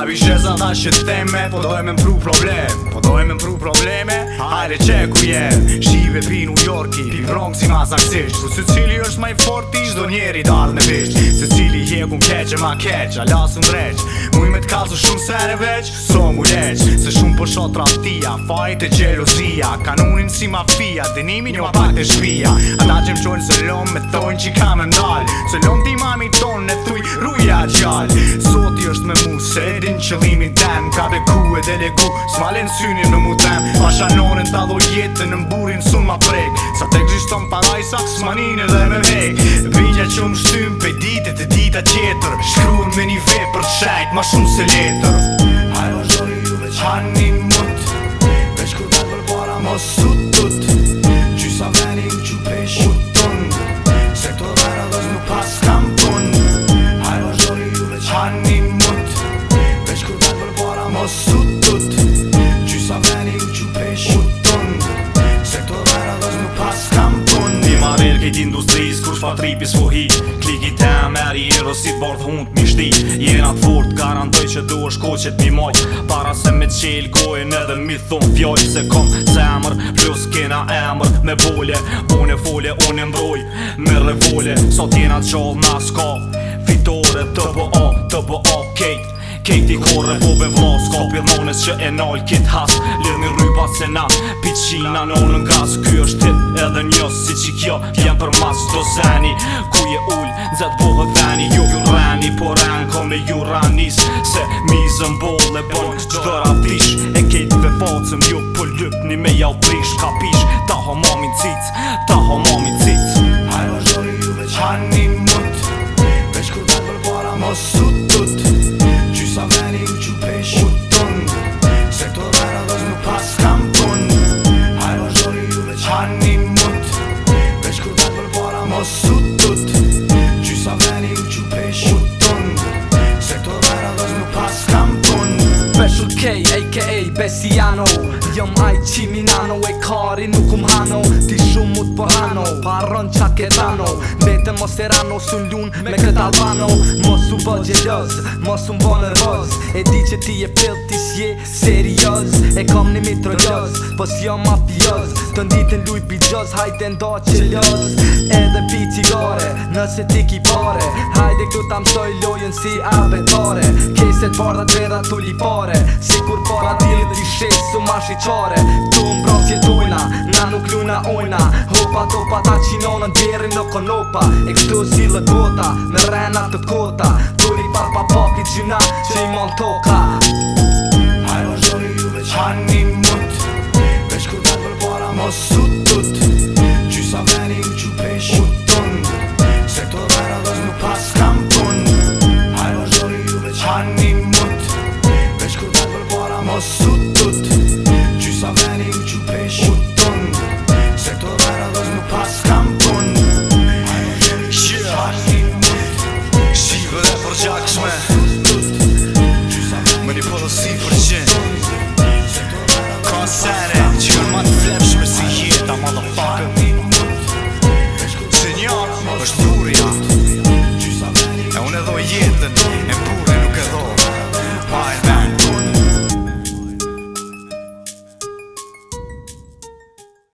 Habi shesa ta shet teme Po dojmë mpru problem Po dojmë mpru probleme Hajre që ku jem Shive pi New Yorki Pi Bronx i ma zaksisht Ku se cili është maj forti Shdo njeri dalë në visht Se cili je ku e ma keq A lasë më Muj me t'kazu shumë sere veq So mu leq Se shumë po shot raftia Fajt e gjelozia Kanunin si mafia Denimi një apak të shpia Ata që më qojnë se lom Me thojnë që i kam e Se lom ti mami tonë ka be ku e delegu Smalen Svalen në mu tem Ma shanonen të jetën në mburin sun ma prek Sa te gjishton pa lajsa e dhe me vek Vigja që më shtym pe ditet e dita tjetër Shkruen me një vepër për shajt ma shumë se letër Hajo shori ju veç hanin mut Veç kur ka për para mosu pa tripis vo hi Klik te meri i rësit bardh hund mi shti Jena fort garantoj që du është koqet mi moj Para se me qel gojn edhe mi thon fjoj Se kom zemr plus kena emr me bolje Bone folje unë mbroj me revolje Sot jena qoll ma Kejti kore po be vlon s'ka që e nal kit has Lir një ryba se na, piqina në unë n'gaz Ky është tit edhe njës si që kjo jem për mas Do zeni ku je ull, zet bohë dhe veni Jo ju rreni, po rren ko me ju rranis Se mi zën bon që dhe ratish E kejti ve facem ju po lypni me ja u prish Kapish, ta ho mamin cic, ta ho mamin cic Hajro shori ju qani hanim Vesh kur të për mosu siano Jëm aj qimi nano e kari nuk um Ti shumë mut për hano Parën qa ke dano Vete mos e rano su ljun me kët albano Mos u bë Mos u mbë E di që ti e pëll ti sje serios E kom një mitrë gjëz Pës po jëm mafios Të nditën luj pi gjëz Hajde ndo që ljëz Edhe pi cigare Nëse ti ki pare Hajde këtu ta mësoj lojën si abetare Keset barda dreda tulipare Si kur para dilë ti shesu ma qare Tu mbron si dojna Na nuk luna ojna Hopa topa ta qinonë në djeri në konopa E kështu si lë gota Me rena të kota Turi pa pa pa ki gjuna Që i mon toka Hajro zhori ju veç hani mut Veç kur vetë për para mos sut tut Gjysa veni u që pesh u tund Se këto vera dhe nuk pas kam pun Hajro zhori ju veç hani mut